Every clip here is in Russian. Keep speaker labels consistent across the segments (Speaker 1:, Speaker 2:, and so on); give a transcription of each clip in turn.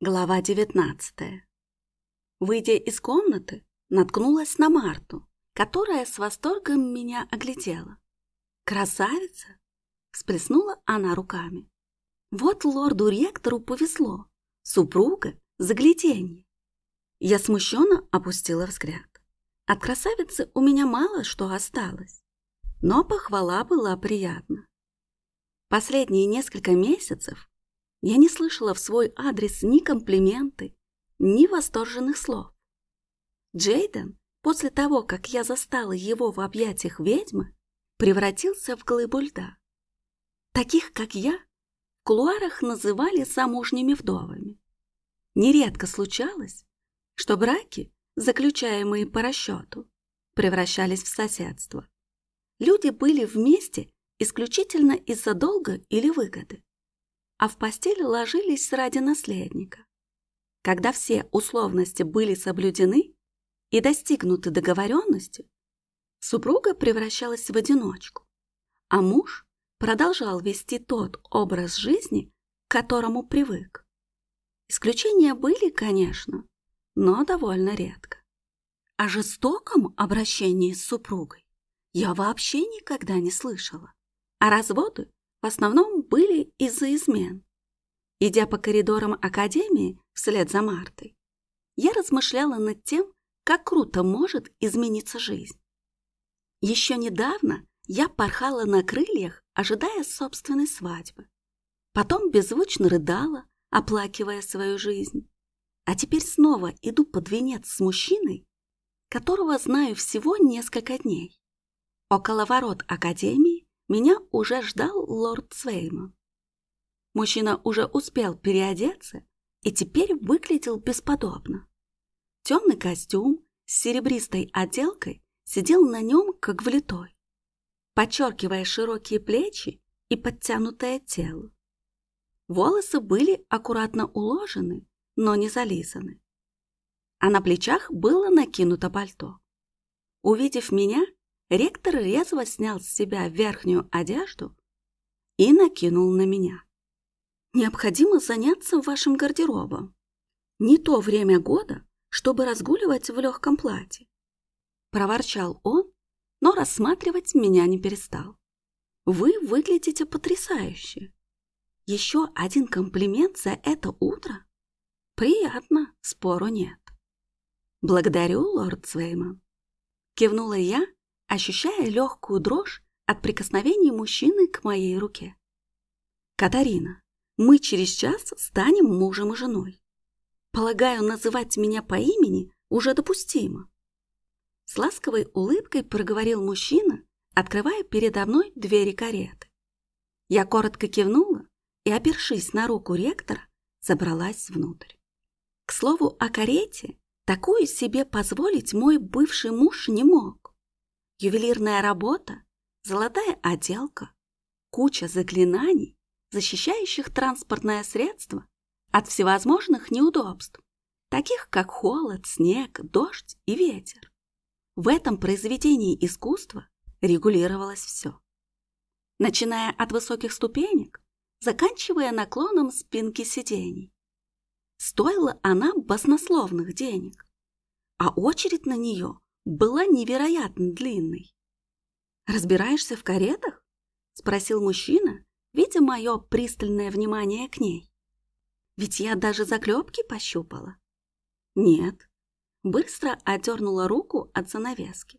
Speaker 1: Глава 19 Выйдя из комнаты, наткнулась на Марту, которая с восторгом меня оглядела. «Красавица!» – всплеснула она руками. «Вот лорду-ректору повезло. Супруга – загляденье!» Я смущенно опустила взгляд. От красавицы у меня мало что осталось, но похвала была приятна. Последние несколько месяцев я не слышала в свой адрес ни комплименты, ни восторженных слов. Джейден, после того, как я застала его в объятиях ведьмы, превратился в глыбу льда. Таких, как я, в кулуарах называли замужними вдовами. Нередко случалось, что браки, заключаемые по расчету, превращались в соседство. Люди были вместе исключительно из-за долга или выгоды а в постели ложились ради наследника. Когда все условности были соблюдены и достигнуты договоренности, супруга превращалась в одиночку, а муж продолжал вести тот образ жизни, к которому привык. Исключения были, конечно, но довольно редко. О жестоком обращении с супругой я вообще никогда не слышала, а разводы в основном были из-за измен. Идя по коридорам Академии вслед за Мартой, я размышляла над тем, как круто может измениться жизнь. Еще недавно я порхала на крыльях, ожидая собственной свадьбы. Потом беззвучно рыдала, оплакивая свою жизнь. А теперь снова иду под венец с мужчиной, которого знаю всего несколько дней. Около ворот Академии меня уже ждал лорд Свейман. Мужчина уже успел переодеться и теперь выглядел бесподобно. Темный костюм с серебристой отделкой сидел на нем как влитой, подчеркивая широкие плечи и подтянутое тело. Волосы были аккуратно уложены, но не зализаны. А на плечах было накинуто пальто. Увидев меня, Ректор резво снял с себя верхнюю одежду и накинул на меня. «Необходимо заняться вашим гардеробом. Не то время года, чтобы разгуливать в легком платье». Проворчал он, но рассматривать меня не перестал. «Вы выглядите потрясающе. Еще один комплимент за это утро? Приятно, спору нет». «Благодарю, лорд Свейман». Кивнула я ощущая легкую дрожь от прикосновения мужчины к моей руке. «Катарина, мы через час станем мужем и женой. Полагаю, называть меня по имени уже допустимо». С ласковой улыбкой проговорил мужчина, открывая передо мной двери кареты. Я коротко кивнула и, опершись на руку ректора, забралась внутрь. К слову о карете, такую себе позволить мой бывший муж не мог. Ювелирная работа, золотая отделка, куча заклинаний, защищающих транспортное средство от всевозможных неудобств, таких как холод, снег, дождь и ветер. В этом произведении искусства регулировалось все. Начиная от высоких ступенек, заканчивая наклоном спинки сидений. Стоила она баснословных денег, а очередь на нее была невероятно длинной. «Разбираешься в каретах?» — спросил мужчина, видя мое пристальное внимание к ней. «Ведь я даже заклепки пощупала». «Нет». Быстро отдернула руку от занавески.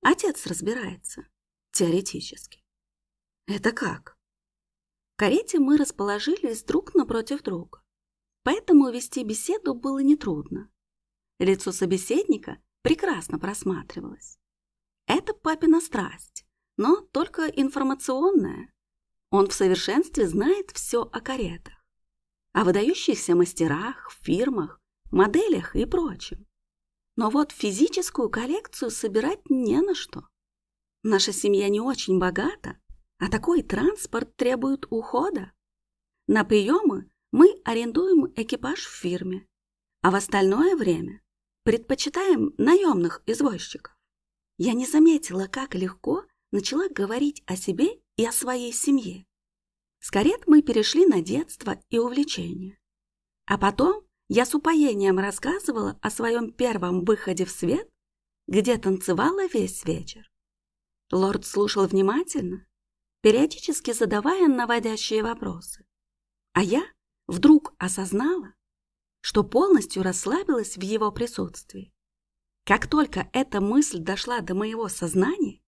Speaker 1: Отец разбирается. Теоретически. «Это как?» В карете мы расположились друг напротив друга, поэтому вести беседу было нетрудно. Лицо собеседника прекрасно просматривалась. Это папина страсть, но только информационная. Он в совершенстве знает все о каретах, о выдающихся мастерах, фирмах, моделях и прочем. Но вот физическую коллекцию собирать не на что. Наша семья не очень богата, а такой транспорт требует ухода. На приемы мы арендуем экипаж в фирме, а в остальное время Предпочитаем наемных извозчиков. Я не заметила, как легко начала говорить о себе и о своей семье. С карет мы перешли на детство и увлечения. А потом я с упоением рассказывала о своем первом выходе в свет, где танцевала весь вечер. Лорд слушал внимательно, периодически задавая наводящие вопросы. А я вдруг осознала, что полностью расслабилась в его присутствии. Как только эта мысль дошла до моего сознания,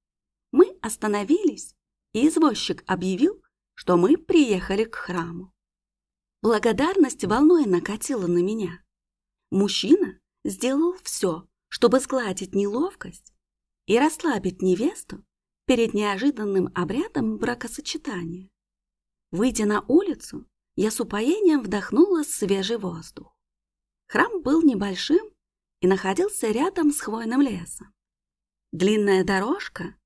Speaker 1: мы остановились, и извозчик объявил, что мы приехали к храму. Благодарность волной накатила на меня. Мужчина сделал все, чтобы сгладить неловкость и расслабить невесту перед неожиданным обрядом бракосочетания. Выйдя на улицу, я с упоением вдохнула свежий воздух. Храм был небольшим и находился рядом с хвойным лесом. Длинная дорожка,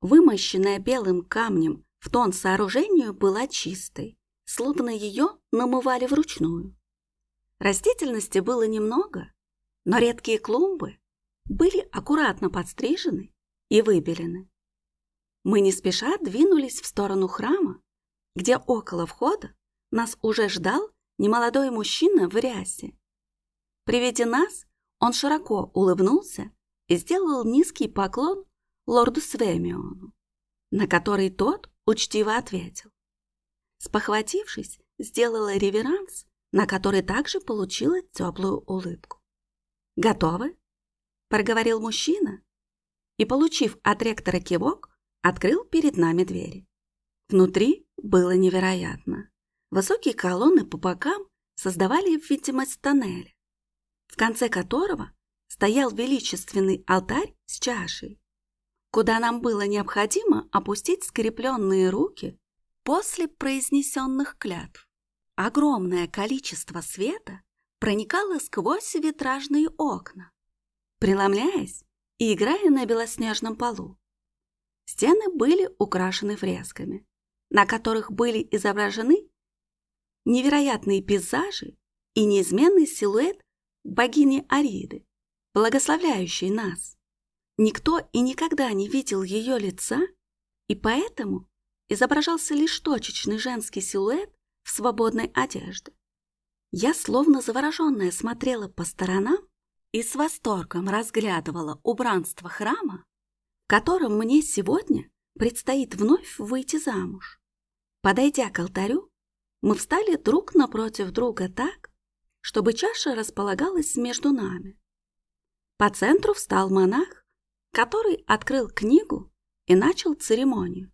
Speaker 1: вымощенная белым камнем в тон сооружению, была чистой, словно ее намывали вручную. Растительности было немного, но редкие клумбы были аккуратно подстрижены и выбелены. Мы не спеша двинулись в сторону храма, где около входа нас уже ждал немолодой мужчина в рясе. При виде нас он широко улыбнулся и сделал низкий поклон лорду Свемиону, на который тот учтиво ответил. Спохватившись, сделала реверанс, на который также получила теплую улыбку. «Готовы?» – проговорил мужчина и, получив от ректора кивок, открыл перед нами двери. Внутри было невероятно. Высокие колонны по бокам создавали видимость тоннеля в конце которого стоял величественный алтарь с чашей, куда нам было необходимо опустить скрепленные руки после произнесенных клятв. Огромное количество света проникало сквозь витражные окна, преломляясь и играя на белоснежном полу. Стены были украшены фресками, на которых были изображены невероятные пейзажи и неизменный силуэт богини Ариды, благословляющей нас. Никто и никогда не видел ее лица, и поэтому изображался лишь точечный женский силуэт в свободной одежде. Я, словно завороженная, смотрела по сторонам и с восторгом разглядывала убранство храма, в котором мне сегодня предстоит вновь выйти замуж. Подойдя к алтарю, мы встали друг напротив друга так, чтобы чаша располагалась между нами. По центру встал монах, который открыл книгу и начал церемонию.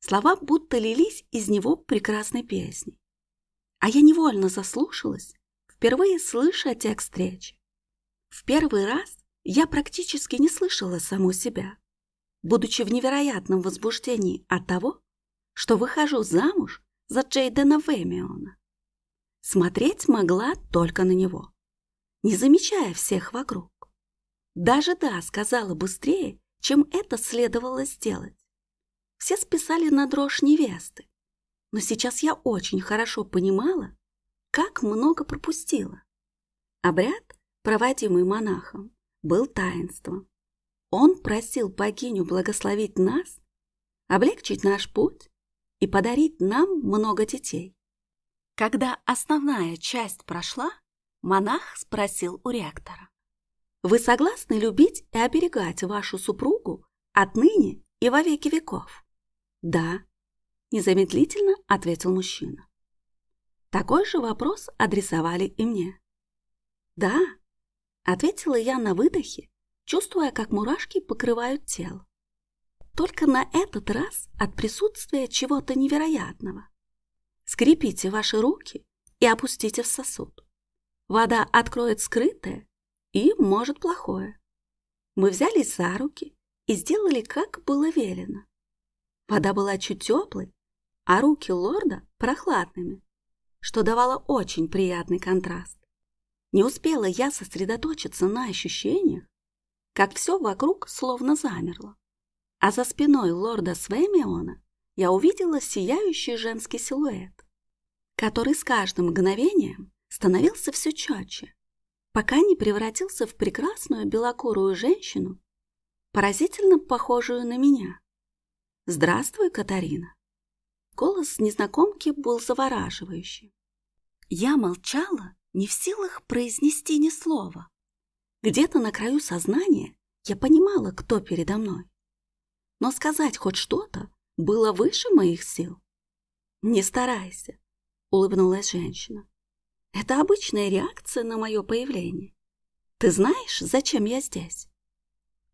Speaker 1: Слова будто лились из него прекрасной песни. А я невольно заслушалась, впервые слыша текст речи. В первый раз я практически не слышала саму себя, будучи в невероятном возбуждении от того, что выхожу замуж за Джейдена Вэмиона. Смотреть могла только на него, не замечая всех вокруг. Даже «да» сказала быстрее, чем это следовало сделать. Все списали на дрожь невесты, но сейчас я очень хорошо понимала, как много пропустила. Обряд, проводимый монахом, был таинством. Он просил богиню благословить нас, облегчить наш путь и подарить нам много детей. Когда основная часть прошла, монах спросил у ректора. «Вы согласны любить и оберегать вашу супругу отныне и во веки веков?» «Да», – незамедлительно ответил мужчина. Такой же вопрос адресовали и мне. «Да», – ответила я на выдохе, чувствуя, как мурашки покрывают тело. Только на этот раз от присутствия чего-то невероятного. Скрепите ваши руки и опустите в сосуд. Вода откроет скрытое и, может, плохое. Мы взялись за руки и сделали, как было велено. Вода была чуть теплой, а руки лорда прохладными, что давало очень приятный контраст. Не успела я сосредоточиться на ощущениях, как все вокруг словно замерло. А за спиной лорда Свемиона я увидела сияющий женский силуэт, который с каждым мгновением становился все четче, пока не превратился в прекрасную белокурую женщину, поразительно похожую на меня. «Здравствуй, Катарина!» Голос незнакомки был завораживающий. Я молчала, не в силах произнести ни слова. Где-то на краю сознания я понимала, кто передо мной. Но сказать хоть что-то было выше моих сил. «Не старайся», — улыбнулась женщина. «Это обычная реакция на мое появление. Ты знаешь, зачем я здесь?»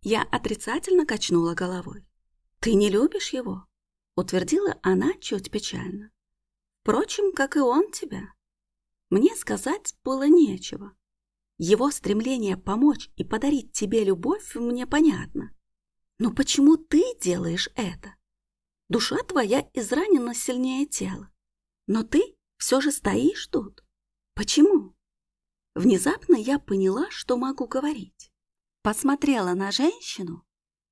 Speaker 1: Я отрицательно качнула головой. «Ты не любишь его?» — утвердила она чуть печально. «Впрочем, как и он тебя». Мне сказать было нечего. Его стремление помочь и подарить тебе любовь мне понятно. Но почему ты делаешь это? Душа твоя изранена сильнее тела. Но ты все же стоишь тут. Почему? Внезапно я поняла, что могу говорить. Посмотрела на женщину,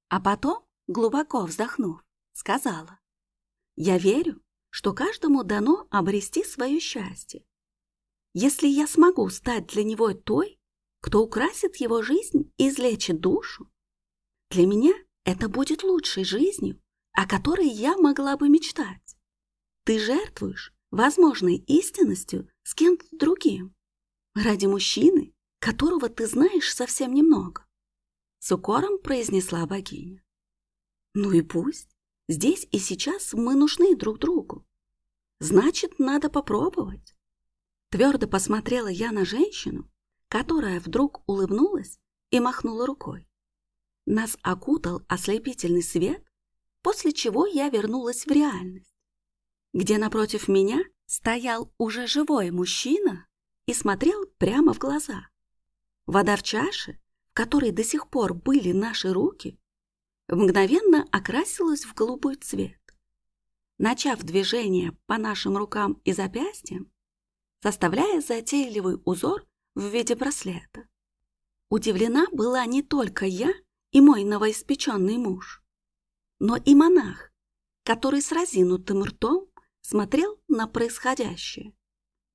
Speaker 1: а потом, глубоко вздохнув, сказала. Я верю, что каждому дано обрести свое счастье. Если я смогу стать для него той, кто украсит его жизнь и излечит душу. Для меня это будет лучшей жизнью, о которой я могла бы мечтать. Ты жертвуешь возможной истинностью с кем-то другим, ради мужчины, которого ты знаешь совсем немного. С укором произнесла богиня. Ну и пусть. Здесь и сейчас мы нужны друг другу. Значит, надо попробовать. Твердо посмотрела я на женщину, которая вдруг улыбнулась и махнула рукой. Нас окутал ослепительный свет, после чего я вернулась в реальность, где напротив меня стоял уже живой мужчина и смотрел прямо в глаза. Вода в чаше, в которой до сих пор были наши руки, мгновенно окрасилась в голубой цвет. Начав движение по нашим рукам и запястьям, составляя затейливый узор в виде браслета. Удивлена была не только я и мой новоиспеченный муж, но и монах, который с разинутым ртом смотрел на происходящее.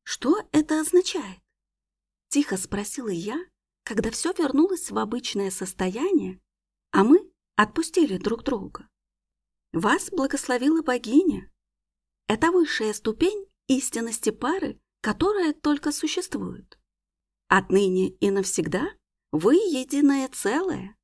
Speaker 1: «Что это означает?» – тихо спросила я, когда все вернулось в обычное состояние, а мы отпустили друг друга. «Вас благословила богиня. Это высшая ступень истинности пары, которая только существует. Отныне и навсегда вы единое целое.